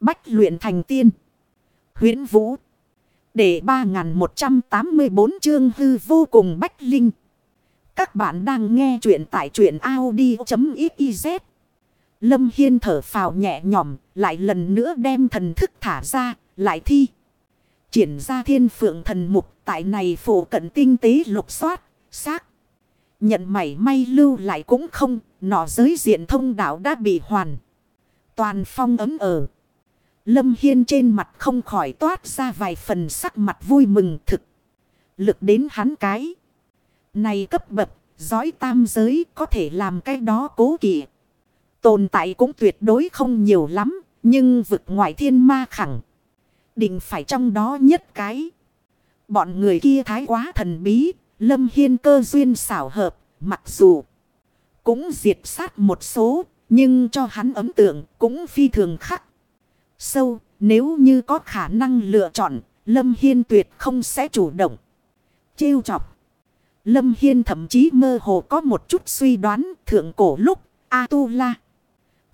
Bách luyện thành tiên. huyễn Vũ. Để 3184 chương hư vô cùng bách linh. Các bạn đang nghe truyện tại truyện Audi.xyz. Lâm Hiên thở phào nhẹ nhõm, lại lần nữa đem thần thức thả ra, lại thi. Triển ra thiên phượng thần mục tại này phổ cận tinh tế lục soát, xác. Nhận mảy may lưu lại cũng không, nọ giới diện thông đạo đã bị hoàn. Toàn phong ấm ở. Lâm Hiên trên mặt không khỏi toát ra vài phần sắc mặt vui mừng thực. Lực đến hắn cái. Này cấp bậc, giói tam giới có thể làm cái đó cố kỵ. Tồn tại cũng tuyệt đối không nhiều lắm, nhưng vực ngoại thiên ma khẳng. Định phải trong đó nhất cái. Bọn người kia thái quá thần bí, lâm hiên cơ duyên xảo hợp, mặc dù cũng diệt sát một số, nhưng cho hắn ấm tượng cũng phi thường khắc. Sâu, nếu như có khả năng lựa chọn, Lâm Hiên tuyệt không sẽ chủ động. Trêu chọc. Lâm Hiên thậm chí mơ hồ có một chút suy đoán thượng cổ lúc A-tu-la.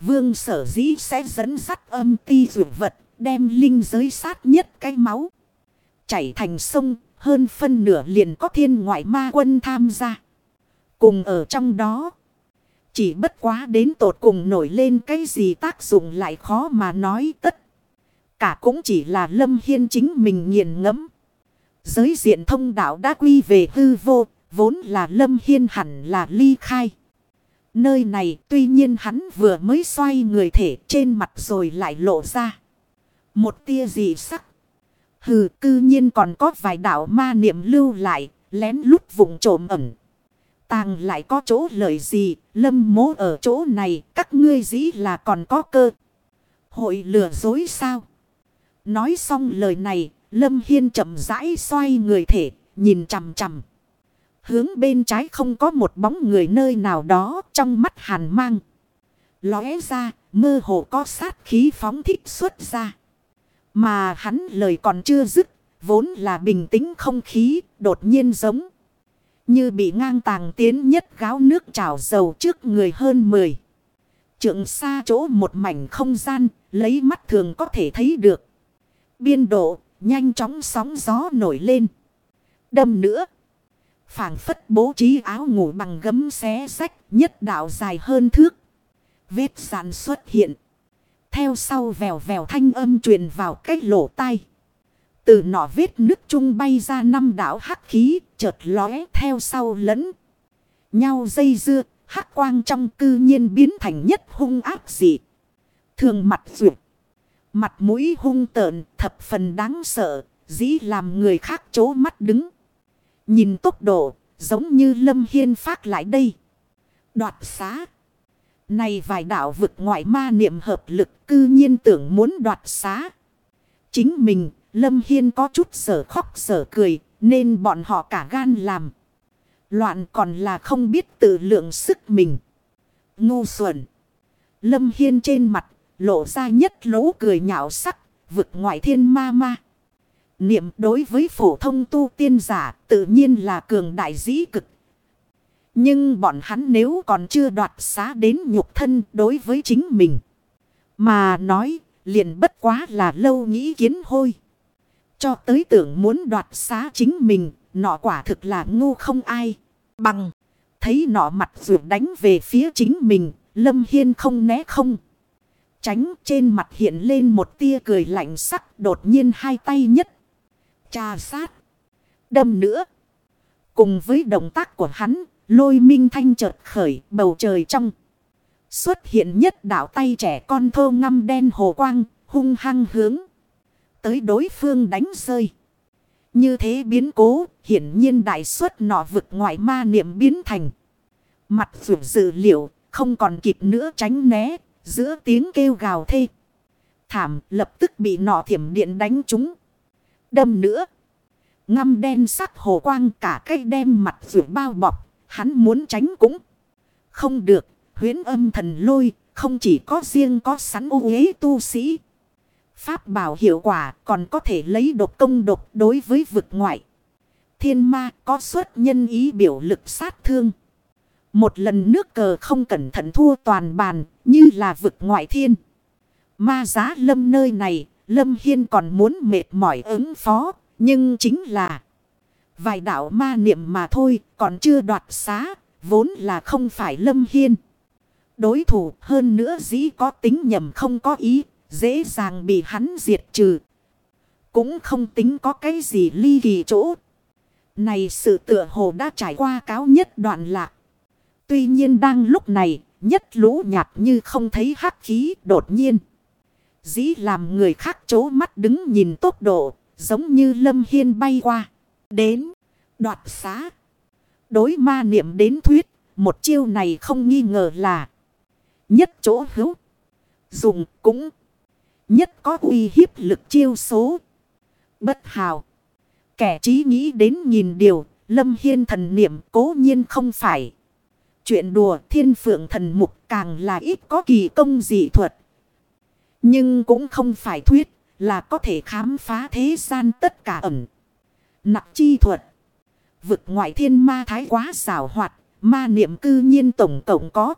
Vương sở dĩ sẽ dẫn sắt âm ti dụ vật đem linh giới sát nhất cái máu. Chảy thành sông hơn phân nửa liền có thiên ngoại ma quân tham gia. Cùng ở trong đó. Chỉ bất quá đến tột cùng nổi lên cái gì tác dụng lại khó mà nói tất. Cả cũng chỉ là Lâm Hiên chính mình nghiền ngẫm Giới diện thông đạo đã quy về hư vô, vốn là Lâm Hiên hẳn là ly khai. Nơi này tuy nhiên hắn vừa mới xoay người thể trên mặt rồi lại lộ ra. Một tia gì sắc. Hừ cư nhiên còn có vài đạo ma niệm lưu lại, lén lút vùng trộm ẩn. Tàng lại có chỗ lợi gì, lâm mố ở chỗ này, các ngươi dĩ là còn có cơ. Hội lừa dối sao? Nói xong lời này, lâm hiên chậm rãi xoay người thể, nhìn chằm chằm. Hướng bên trái không có một bóng người nơi nào đó trong mắt hàn mang. Lóe ra, mơ hồ có sát khí phóng thích xuất ra. Mà hắn lời còn chưa dứt, vốn là bình tĩnh không khí, đột nhiên giống. Như bị ngang tàng tiến nhất gáo nước trào dầu trước người hơn 10. Trượng xa chỗ một mảnh không gian, lấy mắt thường có thể thấy được. Biên độ, nhanh chóng sóng gió nổi lên. Đâm nữa. phảng phất bố trí áo ngủ bằng gấm xé sách, nhất đạo dài hơn thước. Vết sàn xuất hiện. Theo sau vèo vèo thanh âm truyền vào cách lỗ tai. Từ nọ vết nước trung bay ra năm đảo hắc khí, chợt lóe theo sau lẫn. Nhau dây dưa, hắc quang trong cư nhiên biến thành nhất hung ác dị. Thường mặt duyệt. Mặt mũi hung tợn, thập phần đáng sợ, dĩ làm người khác chố mắt đứng. Nhìn tốc độ, giống như lâm hiên phát lại đây. Đoạt xá. Này vài đạo vực ngoại ma niệm hợp lực cư nhiên tưởng muốn đoạt xá. Chính mình, Lâm Hiên có chút sở khóc sở cười, nên bọn họ cả gan làm. Loạn còn là không biết tự lượng sức mình. Ngu xuẩn. Lâm Hiên trên mặt, lộ ra nhất lỗ cười nhạo sắc, vực ngoại thiên ma ma. Niệm đối với phổ thông tu tiên giả tự nhiên là cường đại dĩ cực nhưng bọn hắn nếu còn chưa đoạt xá đến nhục thân đối với chính mình. Mà nói liền bất quá là lâu nghĩ kiến hôi. Cho tới tưởng muốn đoạt xá chính mình, nọ quả thực là ngu không ai. Bằng, thấy nọ mặt rượu đánh về phía chính mình, Lâm Hiên không né không. Tránh trên mặt hiện lên một tia cười lạnh sắc đột nhiên hai tay nhất. Trà sát. Đâm nữa. Cùng với động tác của hắn, Lôi minh thanh chợt khởi bầu trời trong. Xuất hiện nhất đảo tay trẻ con thô ngâm đen hồ quang, hung hăng hướng. Tới đối phương đánh rơi. Như thế biến cố, hiển nhiên đại suất nọ vực ngoại ma niệm biến thành. Mặt vượt dự liệu, không còn kịp nữa tránh né, giữa tiếng kêu gào thê. Thảm lập tức bị nọ thiểm điện đánh trúng. Đâm nữa. Ngâm đen sắc hồ quang cả cây đem mặt vượt bao bọc. Hắn muốn tránh cũng không được. Huyến âm thần lôi không chỉ có riêng có sẵn ô uế tu sĩ. Pháp bảo hiệu quả còn có thể lấy độc công độc đối với vực ngoại. Thiên ma có xuất nhân ý biểu lực sát thương. Một lần nước cờ không cẩn thận thua toàn bàn như là vực ngoại thiên. Ma giá lâm nơi này, lâm hiên còn muốn mệt mỏi ứng phó, nhưng chính là vài đạo ma niệm mà thôi, còn chưa đoạt xá, vốn là không phải lâm hiên. Đối thủ hơn nữa dĩ có tính nhầm không có ý, dễ dàng bị hắn diệt trừ. Cũng không tính có cái gì ly kỳ chỗ. Này sự tựa hồ đã trải qua cáo nhất đoạn lạc. Tuy nhiên đang lúc này, nhất lũ nhạt như không thấy hắc khí đột nhiên. Dĩ làm người khác chố mắt đứng nhìn tốc độ, giống như lâm hiên bay qua. Đến, đoạt xá. Đối ma niệm đến thuyết, một chiêu này không nghi ngờ là nhất chỗ hữu. Dùng cũng nhất có uy hiếp lực chiêu số. Bất hào. Kẻ trí nghĩ đến nhìn điều, lâm hiên thần niệm cố nhiên không phải. Chuyện đùa thiên phượng thần mục càng là ít có kỳ công dị thuật. Nhưng cũng không phải thuyết là có thể khám phá thế gian tất cả ẩm. Nặng chi thuật. Vực ngoại thiên ma thái quá xảo hoạt, ma niệm cư nhiên tổng cộng có.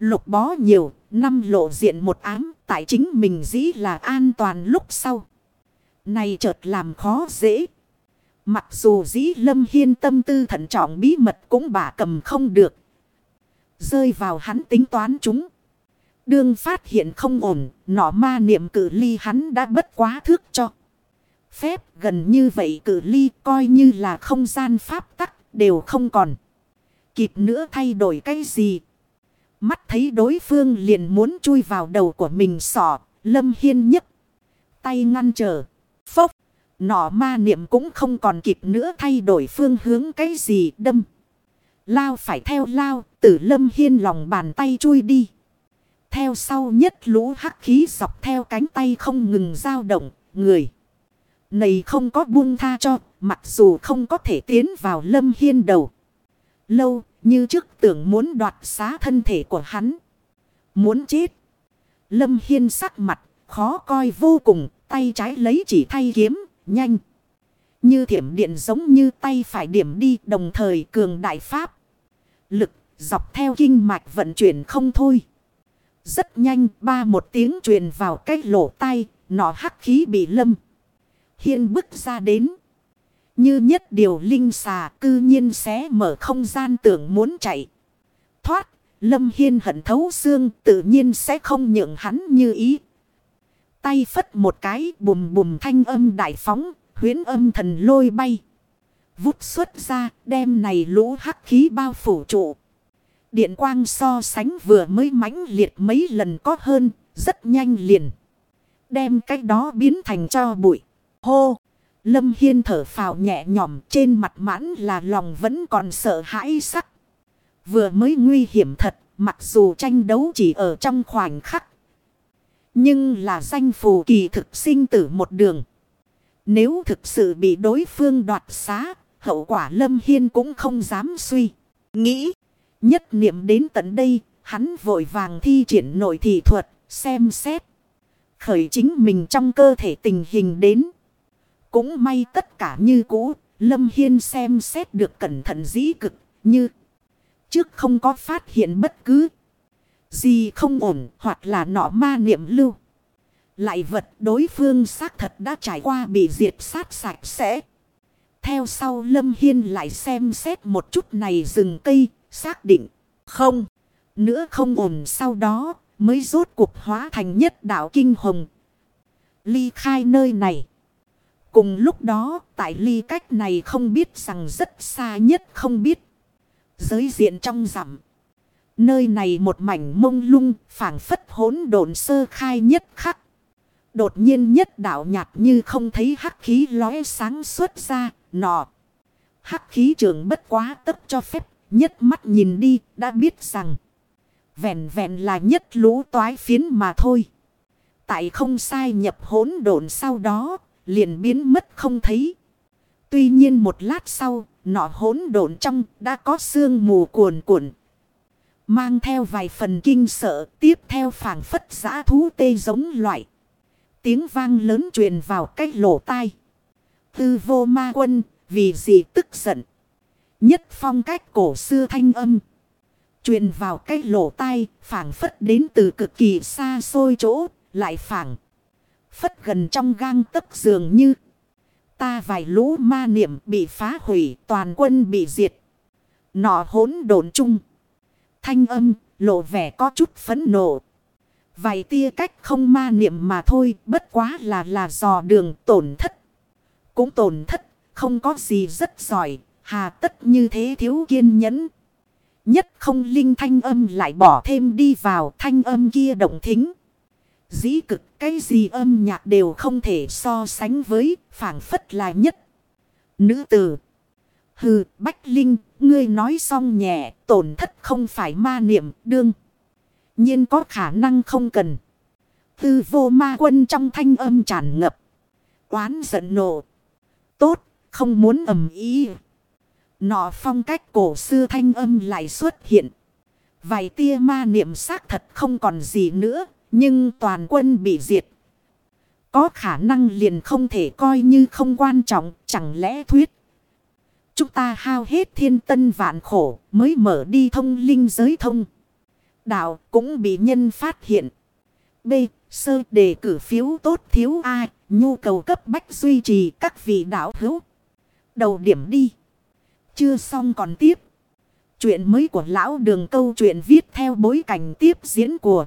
Lục bó nhiều, năm lộ diện một ám, tại chính mình dĩ là an toàn lúc sau. Này chợt làm khó dễ. Mặc dù dĩ lâm hiên tâm tư thận trọng bí mật cũng bả cầm không được. Rơi vào hắn tính toán chúng. Đương phát hiện không ổn, nọ ma niệm cử ly hắn đã bất quá thước cho. Phép gần như vậy cử ly coi như là không gian pháp tắc đều không còn. Kịp nữa thay đổi cái gì. Mắt thấy đối phương liền muốn chui vào đầu của mình sỏ, lâm hiên nhất Tay ngăn trở. Phốc. Nọ ma niệm cũng không còn kịp nữa thay đổi phương hướng cái gì đâm. Lao phải theo lao, tử lâm hiên lòng bàn tay chui đi. Theo sau nhất lũ hắc khí dọc theo cánh tay không ngừng dao động, người. Này không có buông tha cho, mặc dù không có thể tiến vào lâm hiên đầu. Lâu, như trước tưởng muốn đoạt xá thân thể của hắn. Muốn chết. Lâm hiên sắc mặt, khó coi vô cùng, tay trái lấy chỉ thay kiếm, nhanh. Như thiểm điện giống như tay phải điểm đi đồng thời cường đại pháp. Lực dọc theo kinh mạch vận chuyển không thôi. Rất nhanh ba một tiếng truyền vào cái lỗ tay, nọ hắc khí bị lâm. Hiên bước ra đến. Như nhất điều linh xà cư nhiên xé mở không gian tưởng muốn chạy. Thoát, lâm hiên hận thấu xương tự nhiên sẽ không nhượng hắn như ý. Tay phất một cái bùm bùm thanh âm đại phóng, huyến âm thần lôi bay. Vút xuất ra, đem này lũ hắc khí bao phủ trụ. Điện quang so sánh vừa mới mãnh liệt mấy lần có hơn, rất nhanh liền. Đem cái đó biến thành cho bụi. Hô! Lâm Hiên thở phào nhẹ nhõm trên mặt mãn là lòng vẫn còn sợ hãi sắc. Vừa mới nguy hiểm thật, mặc dù tranh đấu chỉ ở trong khoảnh khắc. Nhưng là danh phù kỳ thực sinh tử một đường. Nếu thực sự bị đối phương đoạt xá, hậu quả Lâm Hiên cũng không dám suy. Nghĩ, nhất niệm đến tận đây, hắn vội vàng thi triển nội thị thuật, xem xét. Khởi chính mình trong cơ thể tình hình đến. Cũng may tất cả như cũ, Lâm Hiên xem xét được cẩn thận dĩ cực, như trước không có phát hiện bất cứ gì không ổn hoặc là nọ ma niệm lưu. Lại vật đối phương xác thật đã trải qua bị diệt sát sạch sẽ. Theo sau Lâm Hiên lại xem xét một chút này rừng cây, xác định. Không, nữa không ổn sau đó mới rốt cuộc hóa thành nhất đạo kinh hồng. Ly khai nơi này. Cùng lúc đó, tại ly cách này không biết rằng rất xa nhất không biết. Giới diện trong rằm. Nơi này một mảnh mông lung, phảng phất hỗn độn sơ khai nhất khắc. Đột nhiên nhất đạo nhạt như không thấy hắc khí lóe sáng xuất ra, nọ. Hắc khí trường bất quá tất cho phép, nhất mắt nhìn đi, đã biết rằng. Vẹn vẹn là nhất lũ toái phiến mà thôi. Tại không sai nhập hỗn độn sau đó, liền biến mất không thấy. Tuy nhiên một lát sau, nọ hỗn độn trong đã có sương mù cuồn cuộn. Mang theo vài phần kinh sợ, tiếp theo phảng phất giã thú tê giống loại. Tiếng vang lớn truyền vào cách lỗ tai. Tư vô ma quân, vì gì tức giận. Nhất phong cách cổ xưa thanh âm. Truyền vào cách lỗ tai, phảng phất đến từ cực kỳ xa xôi chỗ, lại phảng. Phất gần trong gang tấc dường như. Ta vài lũ ma niệm bị phá hủy, toàn quân bị diệt. Nọ hỗn độn chung. Thanh âm, lộ vẻ có chút phấn nộ. Vài tia cách không ma niệm mà thôi, bất quá là là dò đường tổn thất. Cũng tổn thất, không có gì rất giỏi, hà tất như thế thiếu kiên nhẫn. Nhất không linh thanh âm lại bỏ thêm đi vào thanh âm kia động thính. Dĩ cực cái gì âm nhạc đều không thể so sánh với phảng phất là nhất. Nữ tử. Hừ, Bách Linh, ngươi nói xong nhẹ, tổn thất không phải ma niệm, đương. nhiên có khả năng không cần. Tư vô ma quân trong thanh âm tràn ngập. Quán giận nộ. Tốt, không muốn ầm ý. Nọ phong cách cổ xưa thanh âm lại xuất hiện. Vài tia ma niệm xác thật không còn gì nữa. Nhưng toàn quân bị diệt. Có khả năng liền không thể coi như không quan trọng. Chẳng lẽ thuyết. Chúng ta hao hết thiên tân vạn khổ, mới mở đi thông linh giới thông. Đạo cũng bị nhân phát hiện. B. Sơ đề cử phiếu tốt thiếu ai. Nhu cầu cấp bách duy trì các vị đạo hữu. Đầu điểm đi. Chưa xong còn tiếp. Chuyện mới của lão đường câu chuyện viết theo bối cảnh tiếp diễn của